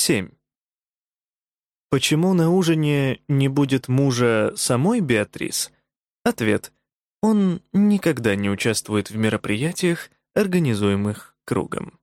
7. Почему на ужине не будет мужа самой Беатрис? Ответ. Он никогда не участвует в мероприятиях, организуемых кругом.